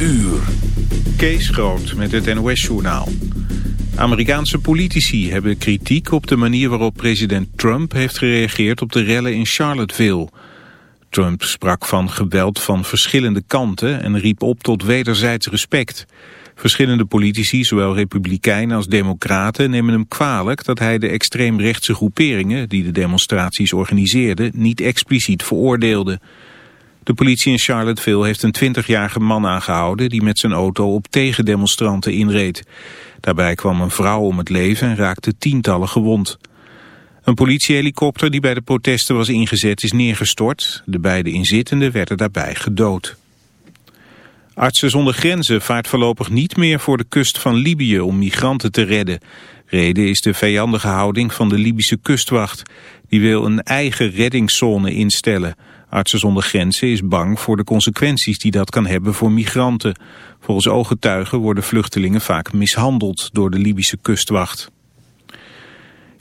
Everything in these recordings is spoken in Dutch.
uur. Kees Groot met het NOS-journaal. Amerikaanse politici hebben kritiek op de manier waarop president Trump heeft gereageerd op de rellen in Charlottesville. Trump sprak van geweld van verschillende kanten en riep op tot wederzijds respect. Verschillende politici, zowel republikeinen als democraten, nemen hem kwalijk dat hij de extreemrechtse groeperingen die de demonstraties organiseerden niet expliciet veroordeelde. De politie in Charlottesville heeft een 20-jarige man aangehouden die met zijn auto op tegendemonstranten inreed. Daarbij kwam een vrouw om het leven en raakte tientallen gewond. Een politiehelikopter die bij de protesten was ingezet is neergestort. De beide inzittenden werden daarbij gedood. Artsen zonder grenzen vaart voorlopig niet meer voor de kust van Libië om migranten te redden. Reden is de vijandige houding van de Libische kustwacht. Die wil een eigen reddingszone instellen. Artsen zonder grenzen is bang voor de consequenties die dat kan hebben voor migranten. Volgens ooggetuigen worden vluchtelingen vaak mishandeld door de Libische kustwacht.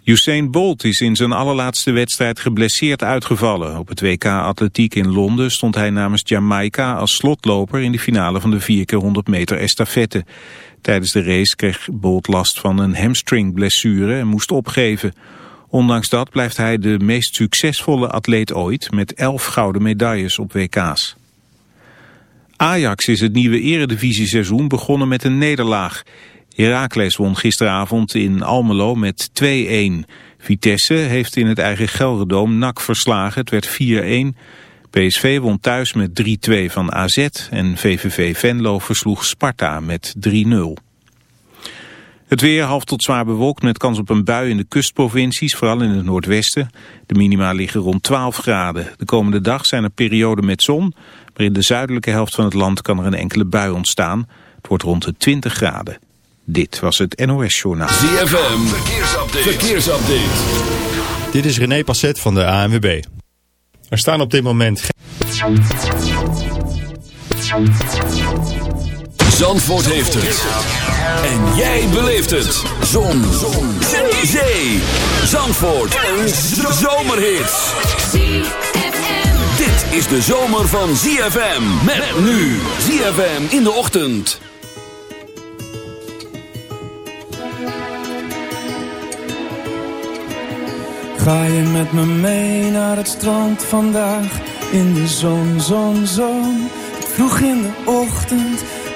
Usain Bolt is in zijn allerlaatste wedstrijd geblesseerd uitgevallen. Op het WK Atletiek in Londen stond hij namens Jamaica als slotloper in de finale van de 4 keer 100 meter estafette. Tijdens de race kreeg Bolt last van een hamstringblessure en moest opgeven. Ondanks dat blijft hij de meest succesvolle atleet ooit met 11 gouden medailles op WK's. Ajax is het nieuwe eredivisie-seizoen begonnen met een nederlaag. Heracles won gisteravond in Almelo met 2-1. Vitesse heeft in het eigen Gelredoom NAC verslagen. Het werd 4-1. PSV won thuis met 3-2 van AZ en VVV Venlo versloeg Sparta met 3-0. Het weer half tot zwaar bewolkt met kans op een bui in de kustprovincies, vooral in het noordwesten. De minima liggen rond 12 graden. De komende dag zijn er perioden met zon, maar in de zuidelijke helft van het land kan er een enkele bui ontstaan. Het wordt rond de 20 graden. Dit was het NOS Journaal. ZFM, verkeersupdate. verkeersupdate. Dit is René Passet van de ANWB. Er staan op dit moment geen... Zandvoort heeft het. En jij beleeft het. Zon. Zon. Zee. Zandvoort. Een zomerhit. Dit is de zomer van ZFM. Met nu. ZFM in de ochtend. Ga je met me mee naar het strand vandaag? In de zon, zon, zon. Vroeg in de ochtend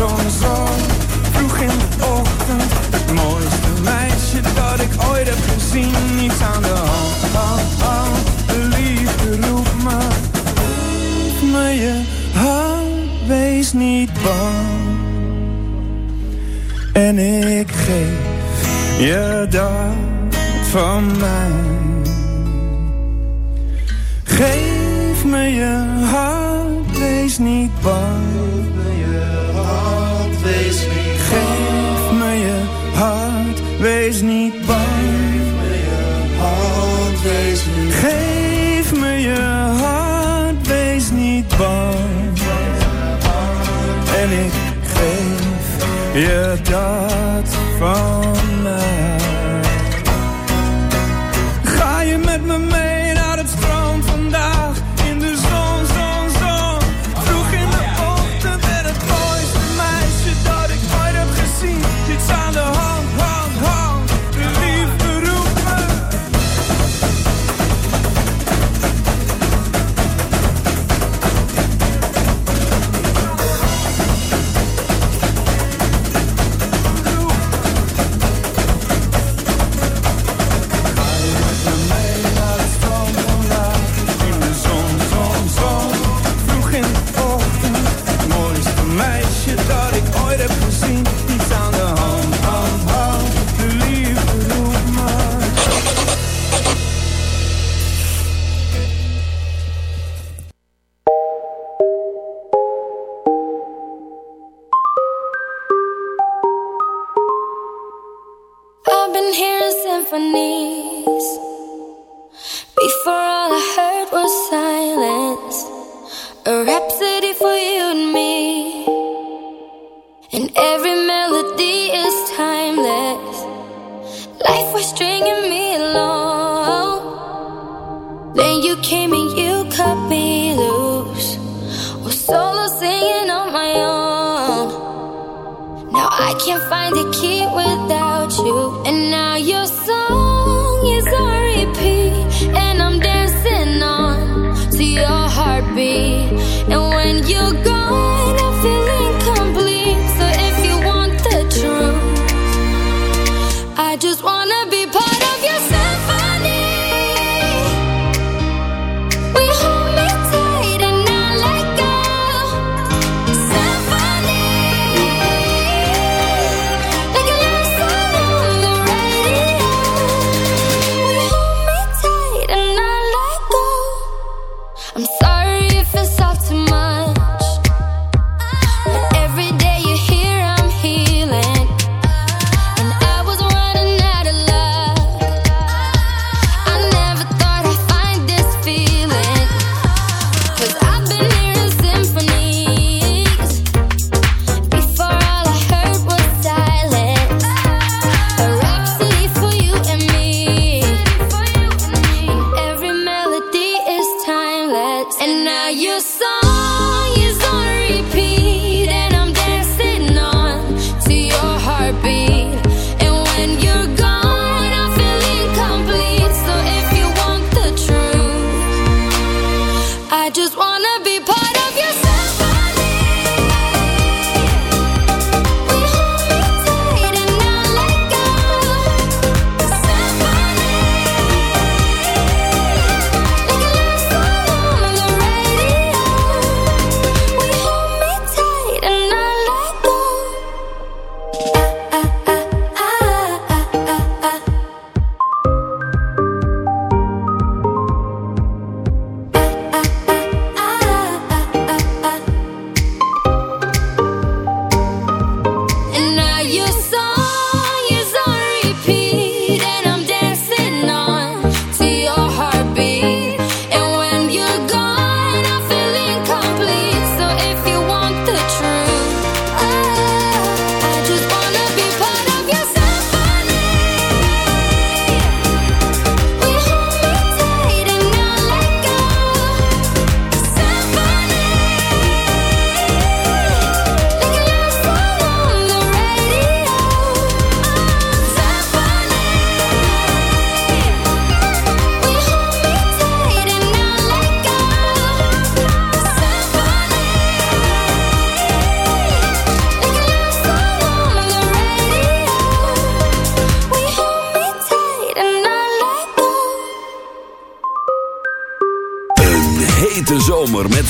zon, zon, Vroeg in de ochtend Het mooiste meisje dat ik ooit heb gezien Niets aan de hand, hand, hand De liefde roept me je hand, wees niet bang. En ik geef je dat van mij. Ég djá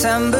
September.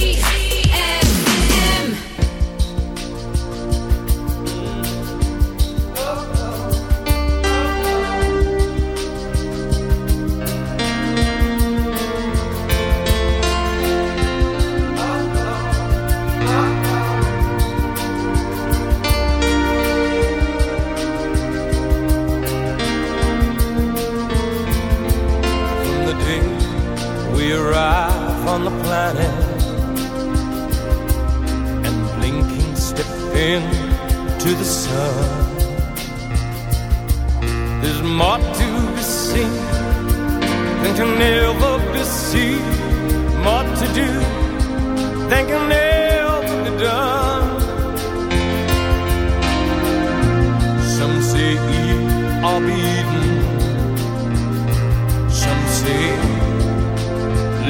into the sun. There's more to be seen than can ever be seen. More to do than can ever be done. Some say eat or be eaten. Some say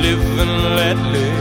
live and let live.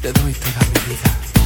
te doy toda mi vida.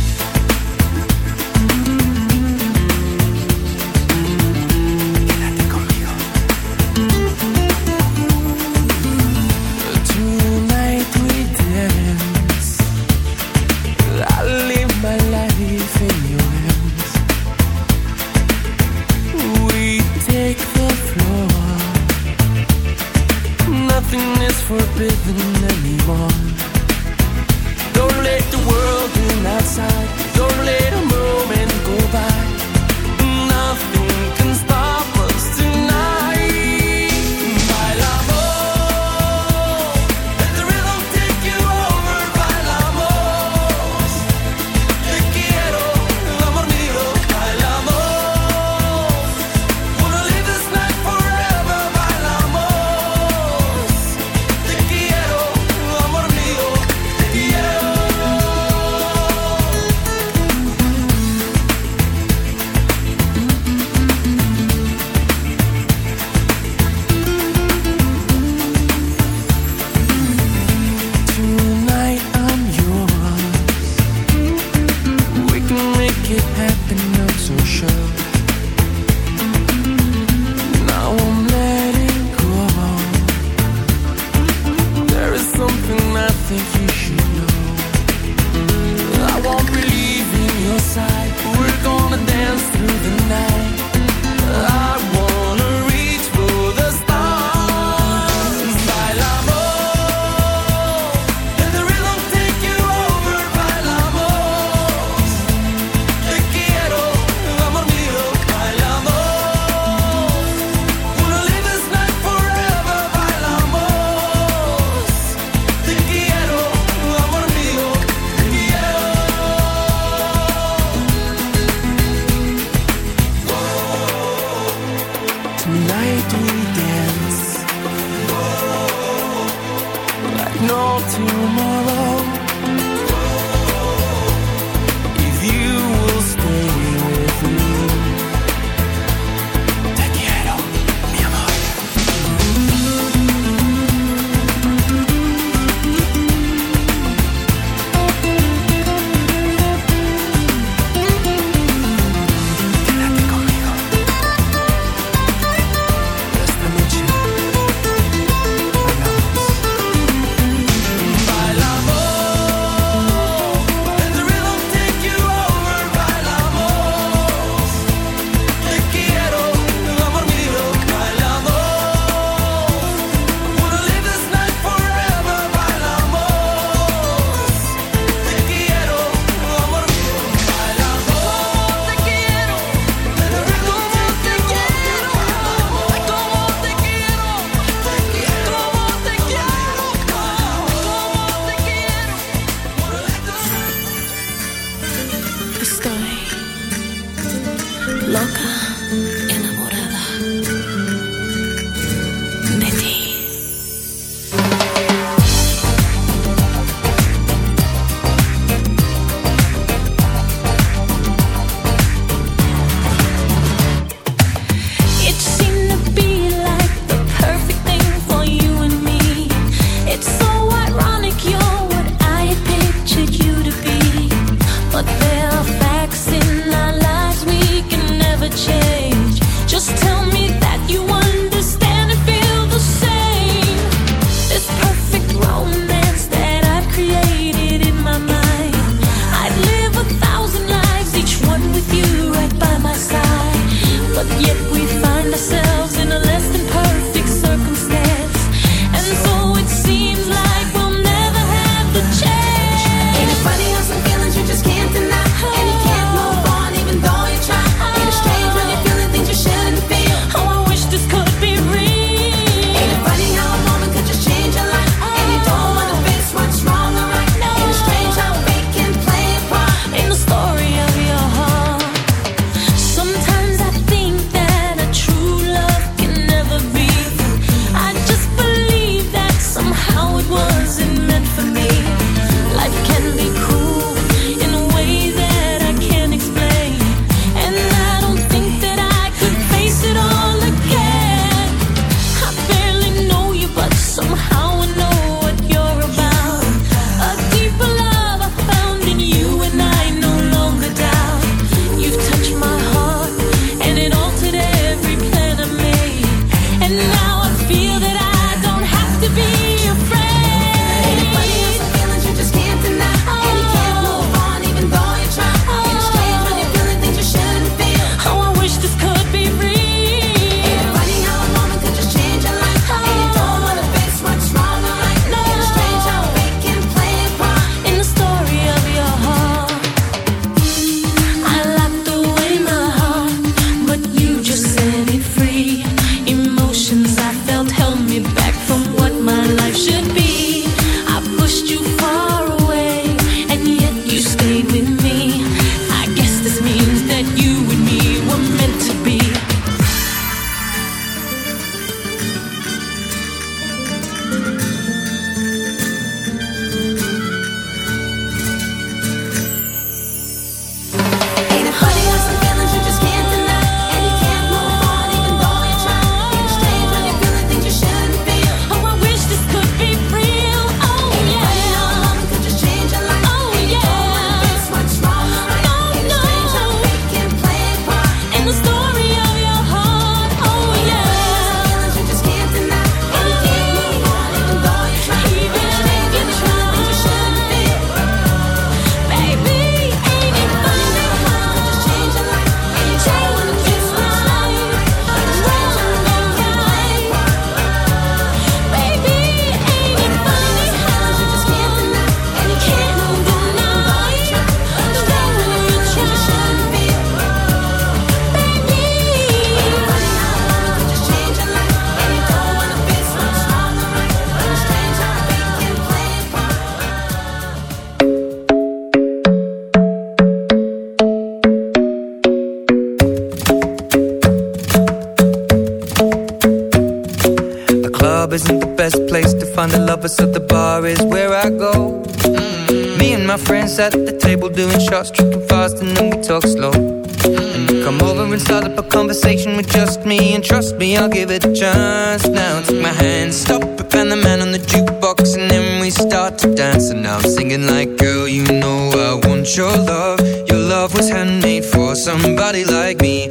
us at the table doing shots, tripping fast, and then we talk slow. Come over and start up a conversation with just me, and trust me, I'll give it a chance. Now take my hand, stop it, and the man on the jukebox, and then we start to dance. And now I'm singing like, girl, you know I want your love. Your love was handmade for somebody like me.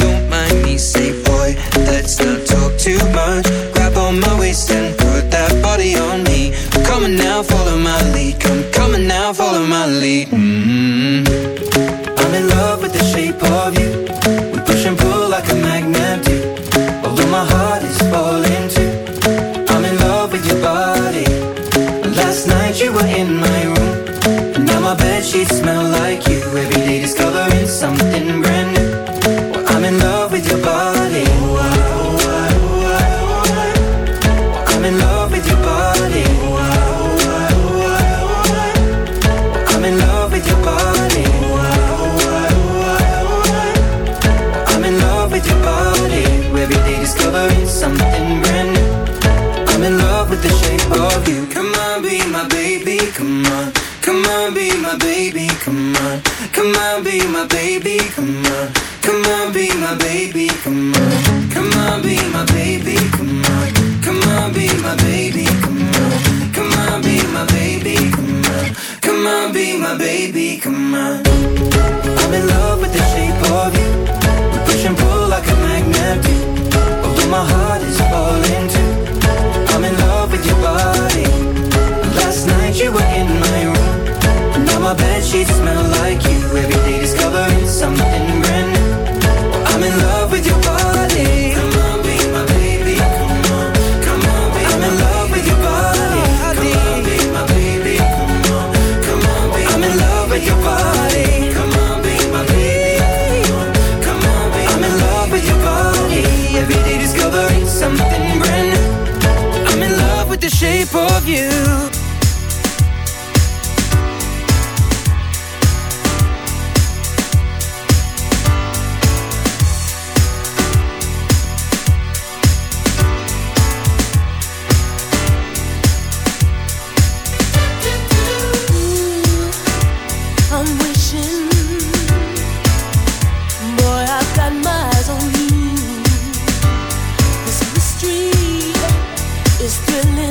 sheets smell Still in.